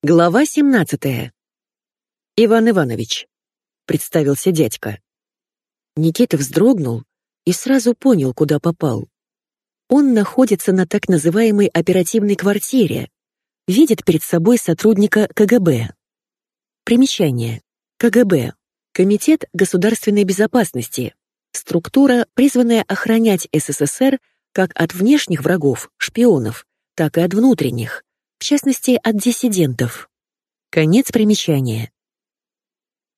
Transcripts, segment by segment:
Глава 17. Иван Иванович, представился дядька. Никита вздрогнул и сразу понял, куда попал. Он находится на так называемой оперативной квартире, видит перед собой сотрудника КГБ. Примечание. КГБ. Комитет государственной безопасности. Структура, призванная охранять СССР как от внешних врагов, шпионов, так и от внутренних, в частности, от диссидентов. Конец примечания.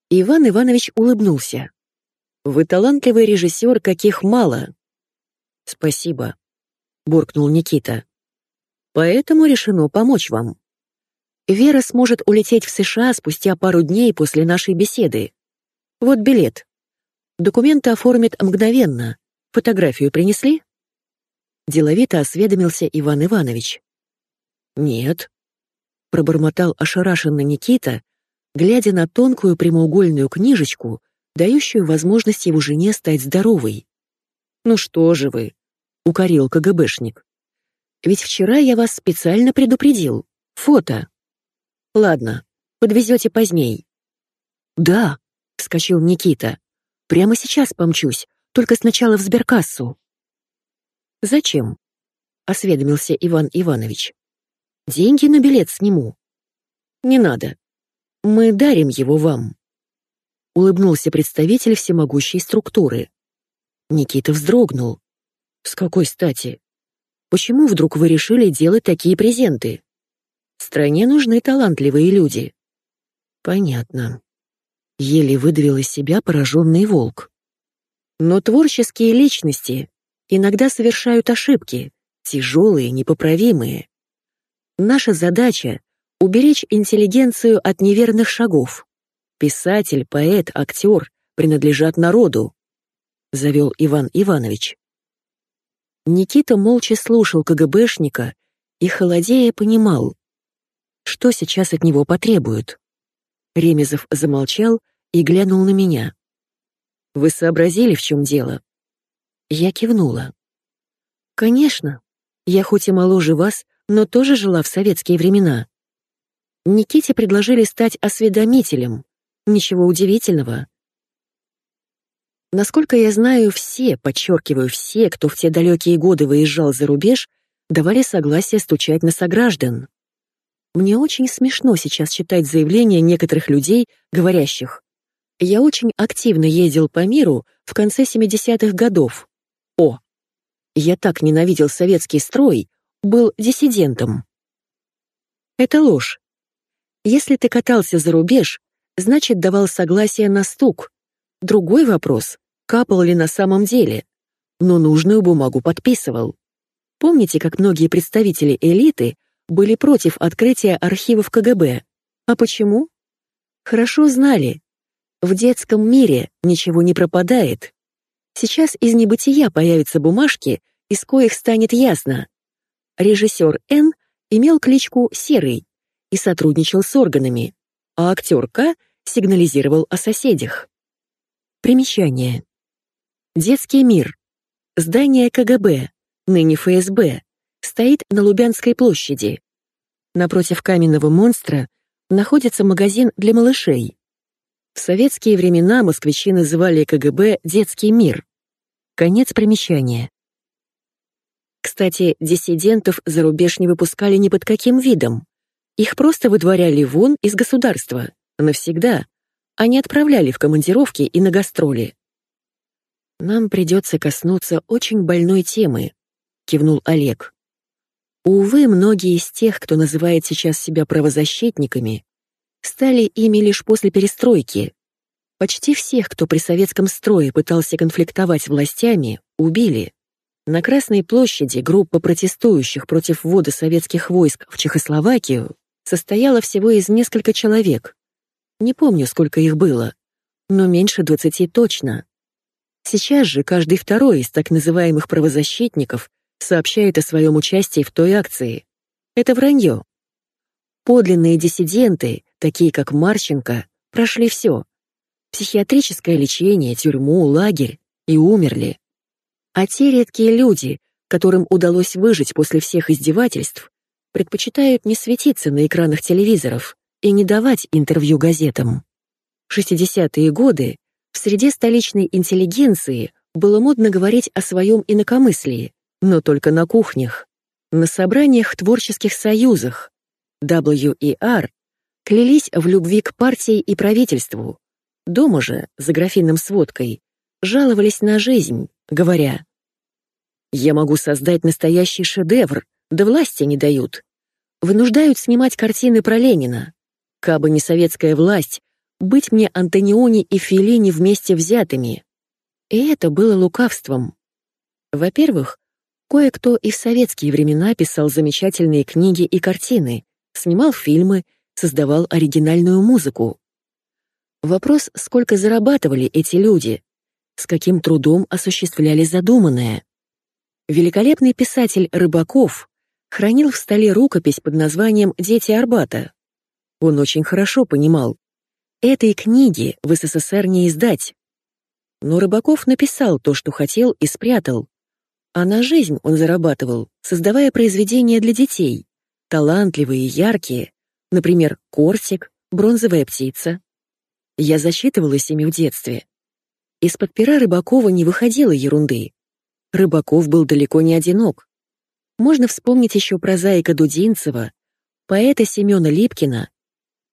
Иван Иванович улыбнулся. «Вы талантливый режиссер, каких мало». «Спасибо», — буркнул Никита. «Поэтому решено помочь вам. Вера сможет улететь в США спустя пару дней после нашей беседы. Вот билет. Документы оформят мгновенно. Фотографию принесли?» Деловито осведомился Иван Иванович. «Нет», — пробормотал ошарашенный Никита, глядя на тонкую прямоугольную книжечку, дающую возможность его жене стать здоровой. «Ну что же вы?» — укорил КГБшник. «Ведь вчера я вас специально предупредил. Фото». «Ладно, подвезете поздней». «Да», — вскочил Никита. «Прямо сейчас помчусь, только сначала в сберкассу». «Зачем?» — осведомился Иван Иванович. Деньги на билет сниму. Не надо. Мы дарим его вам. Улыбнулся представитель всемогущей структуры. Никита вздрогнул. С какой стати? Почему вдруг вы решили делать такие презенты? Стране нужны талантливые люди. Понятно. Еле выдавил из себя пораженный волк. Но творческие личности иногда совершают ошибки, тяжелые, непоправимые. Наша задача — уберечь интеллигенцию от неверных шагов. Писатель, поэт, актер принадлежат народу, — завел Иван Иванович. Никита молча слушал КГБшника и, холодея, понимал, что сейчас от него потребуют. Ремезов замолчал и глянул на меня. «Вы сообразили, в чем дело?» Я кивнула. «Конечно. Я хоть и моложе вас, но тоже жила в советские времена. Никите предложили стать осведомителем. Ничего удивительного. Насколько я знаю, все, подчеркиваю, все, кто в те далекие годы выезжал за рубеж, давали согласие стучать на сограждан. Мне очень смешно сейчас читать заявления некоторых людей, говорящих «Я очень активно ездил по миру в конце 70-х годов. О, я так ненавидел советский строй, был диссидентом. Это ложь. Если ты катался за рубеж, значит, давал согласие на стук. Другой вопрос, капал ли на самом деле, но нужную бумагу подписывал. Помните, как многие представители элиты были против открытия архивов КГБ? А почему? Хорошо знали. В детском мире ничего не пропадает. Сейчас из небытия появятся бумажки, из коих станет ясно, Режиссер Н имел кличку Серый и сотрудничал с органами, а актер К сигнализировал о соседях. Примечание. Детский мир. Здание КГБ, ныне ФСБ, стоит на Лубянской площади. Напротив каменного монстра находится магазин для малышей. В советские времена москвичи называли КГБ «детский мир». Конец примечания. Кстати, диссидентов за рубеж не выпускали ни под каким видом. Их просто выдворяли вон из государства, навсегда, а не отправляли в командировки и на гастроли. «Нам придется коснуться очень больной темы», — кивнул Олег. «Увы, многие из тех, кто называет сейчас себя правозащитниками, стали ими лишь после перестройки. Почти всех, кто при советском строе пытался конфликтовать с властями, убили. На Красной площади группа протестующих против ввода советских войск в Чехословакию состояла всего из нескольких человек. Не помню, сколько их было, но меньше двадцати точно. Сейчас же каждый второй из так называемых правозащитников сообщает о своем участии в той акции. Это вранье. Подлинные диссиденты, такие как Марченко, прошли все. Психиатрическое лечение, тюрьму, лагерь и умерли. А те редкие люди, которым удалось выжить после всех издевательств, предпочитают не светиться на экранах телевизоров и не давать интервью газетам. 60-е годы в среде столичной интеллигенции было модно говорить о своем инакомыслии, но только на кухнях. На собраниях творческих союзах WER клялись в любви к партии и правительству. Дома же, за графинным сводкой, жаловались на жизнь, говоря «Я могу создать настоящий шедевр, да власти не дают. Вынуждают снимать картины про Ленина. Кабы не советская власть, быть мне Антониони и Феллини вместе взятыми». И это было лукавством. Во-первых, кое-кто и в советские времена писал замечательные книги и картины, снимал фильмы, создавал оригинальную музыку. Вопрос, сколько зарабатывали эти люди, с каким трудом осуществляли задуманное. Великолепный писатель Рыбаков хранил в столе рукопись под названием «Дети Арбата». Он очень хорошо понимал, этой книги в СССР не издать, но Рыбаков написал то, что хотел, и спрятал. А на жизнь он зарабатывал, создавая произведения для детей, талантливые, яркие, например, «Кортик», «Бронзовая птица». Я зачитывалась ими в детстве. Из-под пера Рыбакова не выходило ерунды. Рыбаков был далеко не одинок. Можно вспомнить еще прозаика Дудинцева, поэта Семена Липкина.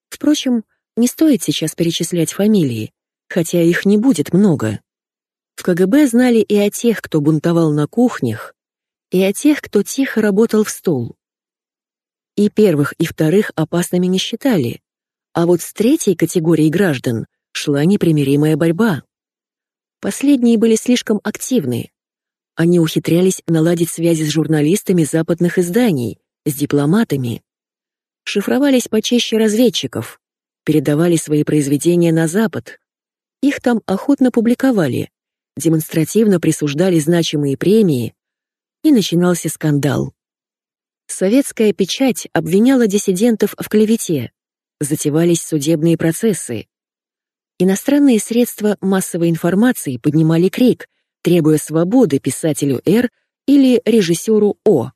Впрочем, не стоит сейчас перечислять фамилии хотя их не будет много. В КГБ знали и о тех, кто бунтовал на кухнях, и о тех, кто тихо работал в стол. И первых, и вторых опасными не считали, а вот с третьей категорией граждан шла непримиримая борьба. Последние были слишком активны. Они ухитрялись наладить связи с журналистами западных изданий, с дипломатами. Шифровались почище разведчиков, передавали свои произведения на Запад, их там охотно публиковали, демонстративно присуждали значимые премии, и начинался скандал. Советская печать обвиняла диссидентов в клевете, затевались судебные процессы. Иностранные средства массовой информации поднимали крик, требуя свободы писателю Р или режиссеру О.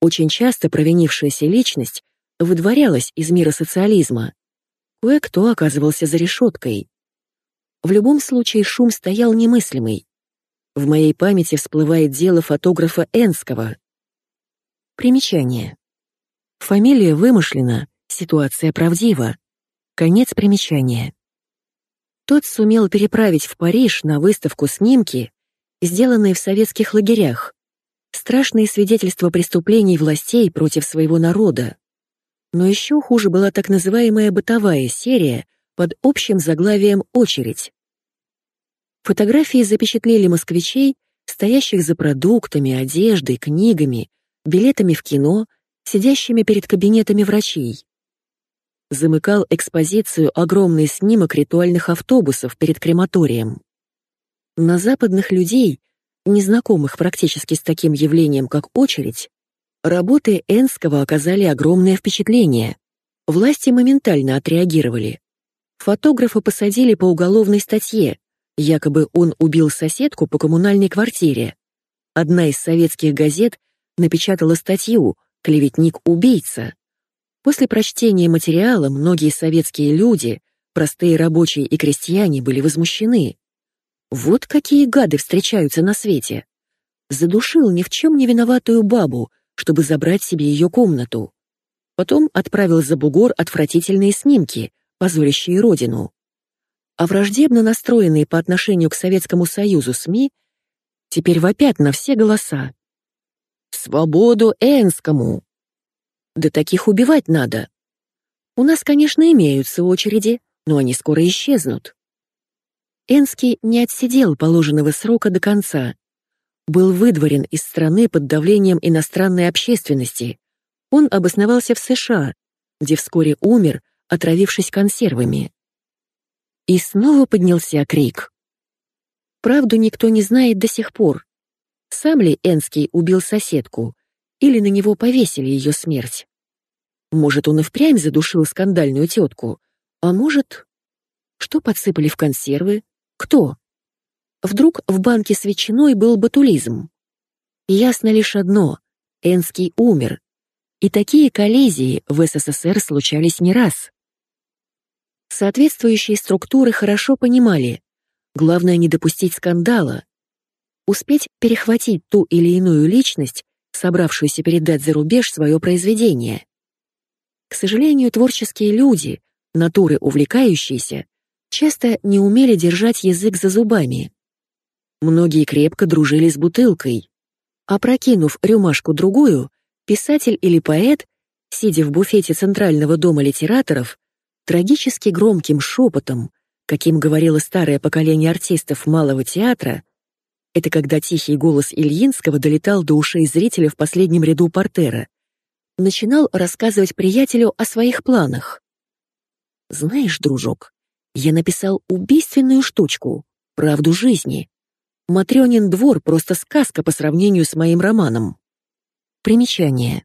Очень часто провинившаяся личность выдворялась из мира социализма. Кое-кто оказывался за решеткой. В любом случае шум стоял немыслимый. В моей памяти всплывает дело фотографа Энского. Примечание. Фамилия вымышлена, ситуация правдива. Конец примечания. Тот сумел переправить в Париж на выставку снимки, сделанные в советских лагерях, страшные свидетельства преступлений властей против своего народа. Но еще хуже была так называемая бытовая серия — под общим заглавием «Очередь». Фотографии запечатлели москвичей, стоящих за продуктами, одеждой, книгами, билетами в кино, сидящими перед кабинетами врачей. Замыкал экспозицию огромный снимок ритуальных автобусов перед крематорием. На западных людей, незнакомых практически с таким явлением, как очередь, работы Энского оказали огромное впечатление. Власти моментально отреагировали. Фотографа посадили по уголовной статье, якобы он убил соседку по коммунальной квартире. Одна из советских газет напечатала статью «Клеветник-убийца». После прочтения материала многие советские люди, простые рабочие и крестьяне, были возмущены. Вот какие гады встречаются на свете. Задушил ни в чем не виноватую бабу, чтобы забрать себе ее комнату. Потом отправил за бугор отвратительные снимки, позорящие родину. А враждебно настроенные по отношению к Советскому Союзу СМИ теперь вопят на все голоса. «Свободу Энскому!» Да таких убивать надо. У нас, конечно, имеются очереди, но они скоро исчезнут. Энский не отсидел положенного срока до конца. Был выдворен из страны под давлением иностранной общественности. Он обосновался в США, где вскоре умер отравившись консервами. И снова поднялся крик. Правду никто не знает до сих пор. Сам ли Энский убил соседку, или на него повесили ее смерть? Может, он и впрямь задушил скандальную тетку, а может... Что подсыпали в консервы? Кто? Вдруг в банке с ветчиной был батулизм? Ясно лишь одно — Энский умер. И такие коллизии в СССР случались не раз. Соответствующие структуры хорошо понимали, главное не допустить скандала, успеть перехватить ту или иную личность, собравшуюся передать за рубеж свое произведение. К сожалению, творческие люди, натуры увлекающиеся, часто не умели держать язык за зубами. Многие крепко дружили с бутылкой. Опрокинув рюмашку-другую, писатель или поэт, сидя в буфете Центрального дома литераторов, трагически громким шепотом, каким говорило старое поколение артистов малого театра, это когда тихий голос Ильинского долетал до ушей зрителя в последнем ряду портера, начинал рассказывать приятелю о своих планах. «Знаешь, дружок, я написал убийственную штучку, правду жизни. Матрёнин двор — просто сказка по сравнению с моим романом». Примечание.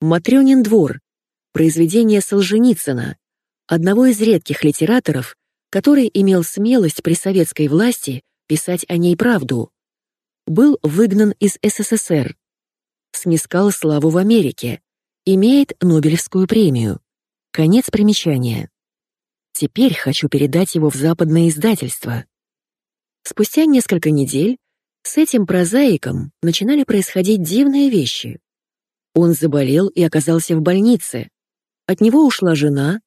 Матрёнин двор — произведение Солженицына, одного из редких литераторов, который имел смелость при советской власти писать о ней правду. Был выгнан из СССР. Снискал славу в Америке. Имеет Нобелевскую премию. Конец примечания. Теперь хочу передать его в западное издательство. Спустя несколько недель с этим прозаиком начинали происходить дивные вещи. Он заболел и оказался в больнице. От него ушла жена,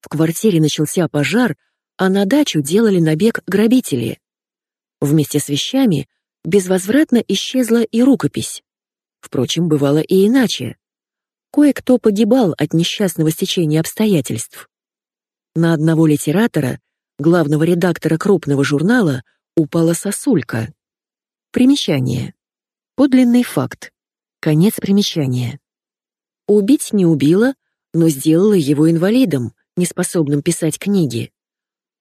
в квартире начался пожар, а на дачу делали набег грабители. Вместе с вещами безвозвратно исчезла и рукопись. Впрочем, бывало и иначе. Кое-кто погибал от несчастного стечения обстоятельств. На одного литератора, главного редактора крупного журнала, упала сосулька. Примечание. Подлинный факт. Конец примечания. Убить не убила, но сделала его инвалидом, неспособным писать книги.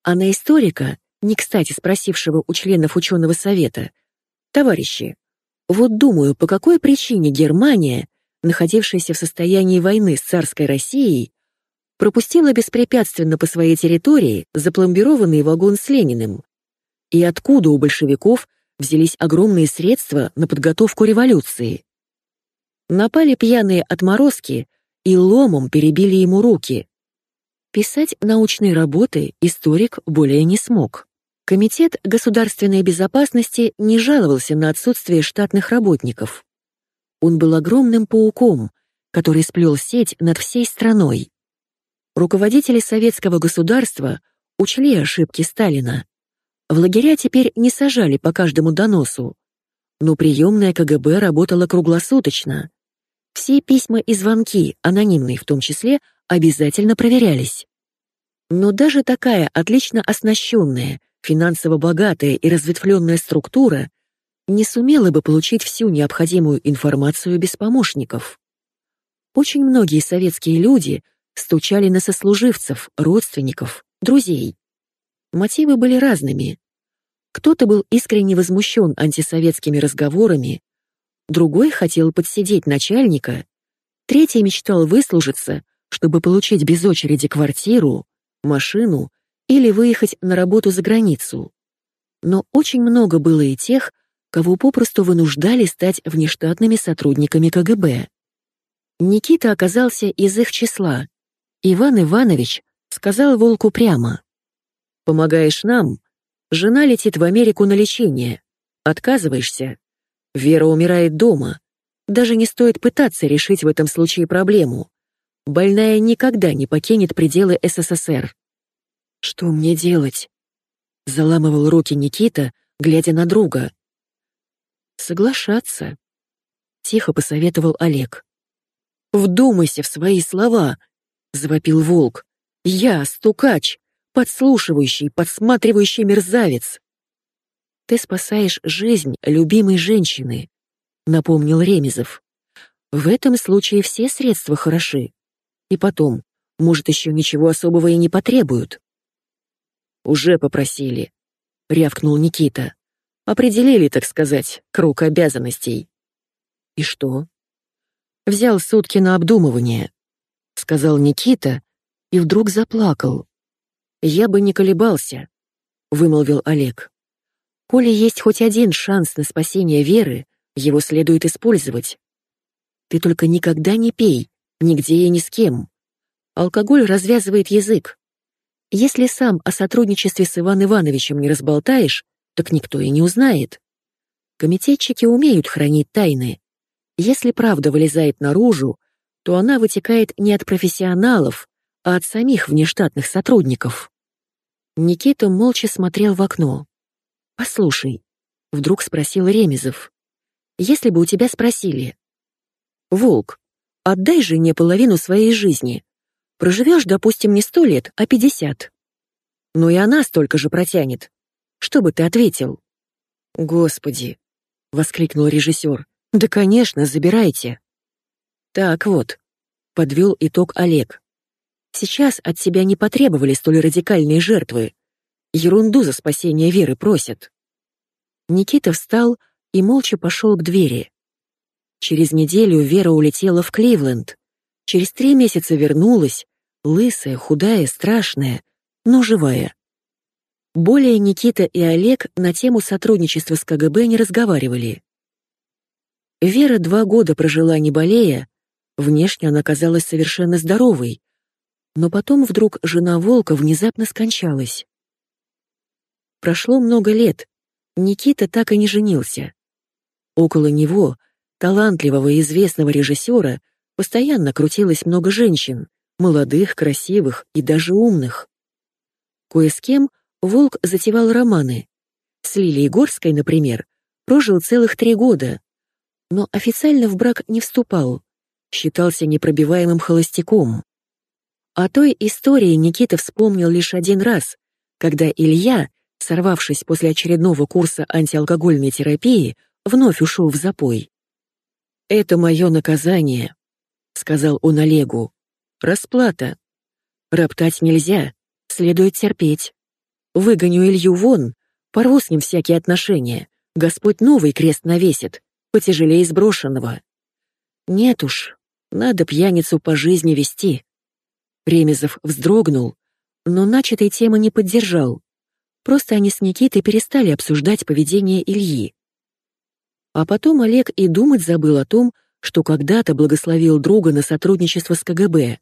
А на историка не кстати спросившего у членов ученого совета, «Товарищи, вот думаю, по какой причине Германия, находившаяся в состоянии войны с царской Россией, пропустила беспрепятственно по своей территории запломбированный вагон с Лениным, и откуда у большевиков взялись огромные средства на подготовку революции. Напали пьяные отморозки и ломом перебили ему руки. Писать научные работы историк более не смог. Комитет государственной безопасности не жаловался на отсутствие штатных работников. Он был огромным пауком, который сплел сеть над всей страной. Руководители советского государства учли ошибки Сталина. В лагеря теперь не сажали по каждому доносу, но приемная КГБ работала круглосуточно. Все письма и звонки, анонимные в том числе, обязательно проверялись. Но даже такая отлично оснащенная, финансово богатая и разветвленная структура не сумела бы получить всю необходимую информацию без помощников. Очень многие советские люди стучали на сослуживцев, родственников, друзей. Мотивы были разными. Кто-то был искренне возмущен антисоветскими разговорами, другой хотел подсидеть начальника, третий мечтал выслужиться, чтобы получить без очереди квартиру, машину или выехать на работу за границу. Но очень много было и тех, кого попросту вынуждали стать внештатными сотрудниками КГБ. Никита оказался из их числа. Иван Иванович сказал Волку прямо. «Помогаешь нам, жена летит в Америку на лечение. Отказываешься, Вера умирает дома. Даже не стоит пытаться решить в этом случае проблему. Больная никогда не покинет пределы СССР. «Что мне делать?» — заламывал руки Никита, глядя на друга. «Соглашаться», — тихо посоветовал Олег. «Вдумайся в свои слова», — завопил волк. «Я, стукач, подслушивающий, подсматривающий мерзавец». «Ты спасаешь жизнь любимой женщины», — напомнил Ремезов. «В этом случае все средства хороши. И потом, может, еще ничего особого и не потребуют». «Уже попросили», — рявкнул Никита. «Определили, так сказать, круг обязанностей». «И что?» «Взял сутки на обдумывание», — сказал Никита и вдруг заплакал. «Я бы не колебался», — вымолвил Олег. «Коли есть хоть один шанс на спасение Веры, его следует использовать. Ты только никогда не пей, нигде и ни с кем. Алкоголь развязывает язык. Если сам о сотрудничестве с Иван Ивановичем не разболтаешь, так никто и не узнает. Комитетчики умеют хранить тайны. Если правда вылезает наружу, то она вытекает не от профессионалов, а от самих внештатных сотрудников. Никита молча смотрел в окно. «Послушай», — вдруг спросил Ремезов, «если бы у тебя спросили, «Волк, отдай жене половину своей жизни. Проживешь, допустим, не сто лет, а пятьдесят. Ну и она столько же протянет. Что бы ты ответил?» «Господи!» — воскликнул режиссер. «Да, конечно, забирайте». «Так вот», — подвел итог Олег. «Сейчас от себя не потребовали столь радикальные жертвы. Ерунду за спасение Веры просят». Никита встал и молча пошел к двери. Через неделю Вера улетела в Кливленд. Через три месяца вернулась, лысая, худая, страшная, но живая. Более Никита и Олег на тему сотрудничества с КГБ не разговаривали. Вера два года прожила не болея, внешне она казалась совершенно здоровой, но потом вдруг жена Волка внезапно скончалась. Прошло много лет, Никита так и не женился. Около него — талантливого и известного режиссера постоянно крутилось много женщин, молодых, красивых и даже умных. Кое с кем Волк затевал романы. С Лилией Горской, например, прожил целых три года, но официально в брак не вступал, считался непробиваемым холостяком. О той истории Никита вспомнил лишь один раз, когда Илья, сорвавшись после очередного курса антиалкогольной терапии, вновь ушел в запой. «Это мое наказание», — сказал он Олегу. «Расплата. Роптать нельзя, следует терпеть. Выгоню Илью вон, порву с ним всякие отношения. Господь новый крест навесит, потяжелее сброшенного. Нет уж, надо пьяницу по жизни вести». Ремезов вздрогнул, но начатой темы не поддержал. Просто они с Никитой перестали обсуждать поведение Ильи. А потом Олег и думать забыл о том, что когда-то благословил друга на сотрудничество с КГБ.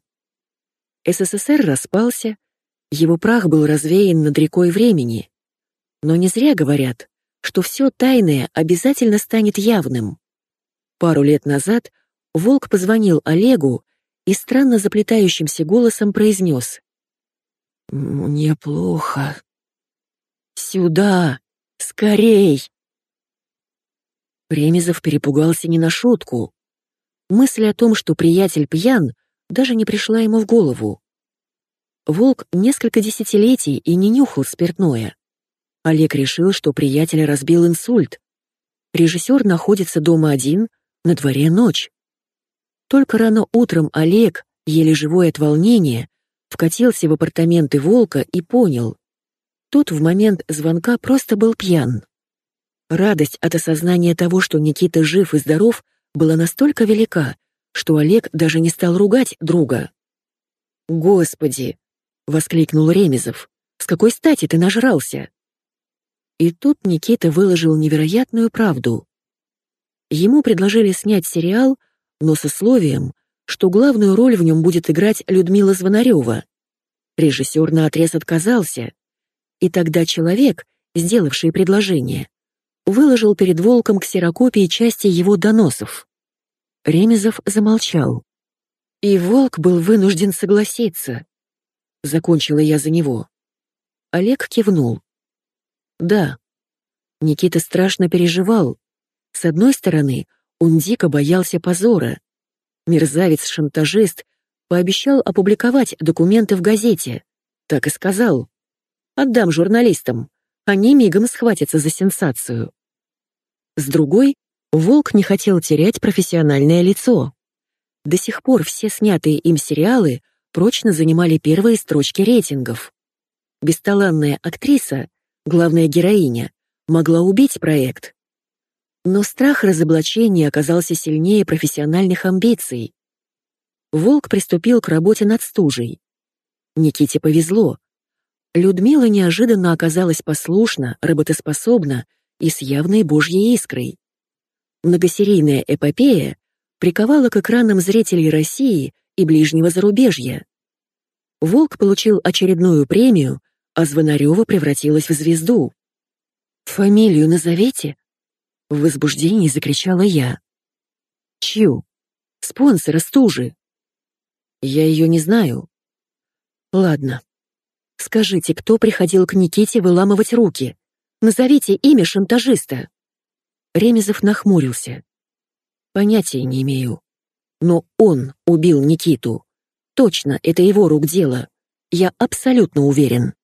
СССР распался, его прах был развеян над рекой времени. Но не зря говорят, что все тайное обязательно станет явным. Пару лет назад Волк позвонил Олегу и странно заплетающимся голосом произнес. «Мне плохо. Сюда! Скорей!» Ремезов перепугался не на шутку. Мысль о том, что приятель пьян, даже не пришла ему в голову. Волк несколько десятилетий и не нюхал спиртное. Олег решил, что приятель разбил инсульт. Режиссер находится дома один, на дворе ночь. Только рано утром Олег, еле живой от волнения, вкатился в апартаменты Волка и понял. Тот в момент звонка просто был пьян. Радость от осознания того, что Никита жив и здоров, была настолько велика, что Олег даже не стал ругать друга. «Господи!» — воскликнул Ремезов. «С какой стати ты нажрался?» И тут Никита выложил невероятную правду. Ему предложили снять сериал, но с условием, что главную роль в нем будет играть Людмила Звонарева. Режиссер наотрез отказался. И тогда человек, сделавший предложение, выложил перед Волком ксерокопии части его доносов. Ремезов замолчал. И Волк был вынужден согласиться. Закончила я за него. Олег кивнул. Да. Никита страшно переживал. С одной стороны, он дико боялся позора. Мерзавец-шантажист пообещал опубликовать документы в газете. Так и сказал. Отдам журналистам. Они мигом схватятся за сенсацию. С другой, Волк не хотел терять профессиональное лицо. До сих пор все снятые им сериалы прочно занимали первые строчки рейтингов. Бесталанная актриса, главная героиня, могла убить проект. Но страх разоблачения оказался сильнее профессиональных амбиций. Волк приступил к работе над стужей. Никите повезло. Людмила неожиданно оказалась послушна, работоспособна и с явной божьей искрой. Многосерийная эпопея приковала к экранам зрителей России и ближнего зарубежья. Волк получил очередную премию, а Звонарева превратилась в звезду. «Фамилию назовите?» В возбуждении закричала я. «Чью?» «Спонсора стужи». «Я ее не знаю». «Ладно. Скажите, кто приходил к Никите выламывать руки? Назовите имя шантажиста». Ремезов нахмурился. «Понятия не имею. Но он убил Никиту. Точно, это его рук дело. Я абсолютно уверен».